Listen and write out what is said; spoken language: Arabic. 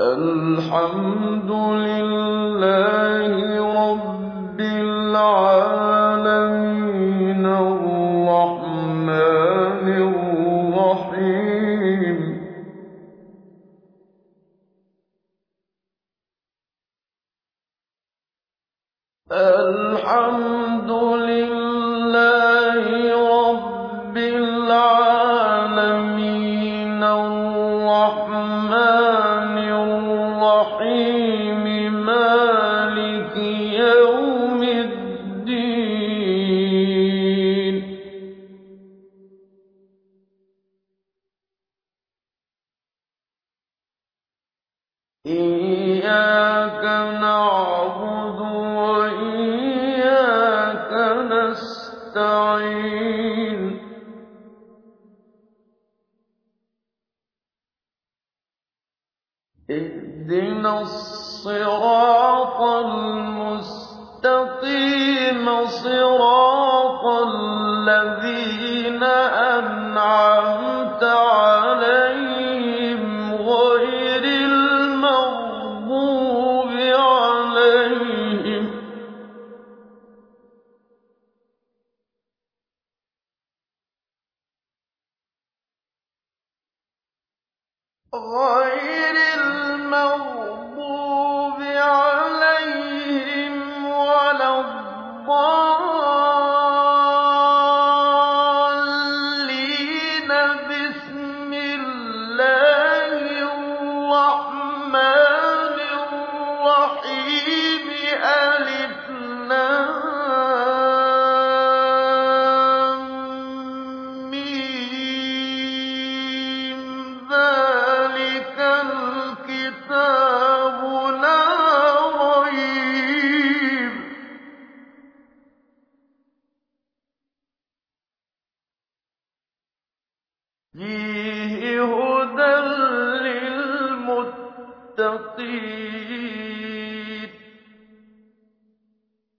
الحمد لله رب العالمين الرحمن الرحيم الحمد لله رب العالمين الرحمن نستعين اهدنا الصراط المستقيم صراط الذين غير المغضوب عليهم ولا بسم الله. فيه هدى للمتقين